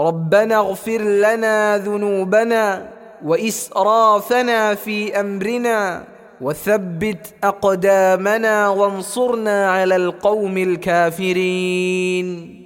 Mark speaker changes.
Speaker 1: ربنا اغفر لنا ذنوبنا وإسرافنا في أمرنا وثبت أقدامنا وانصرنا على القوم الكافرين.